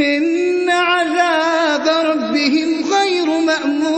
إن عذاب ربهم غير مأمون.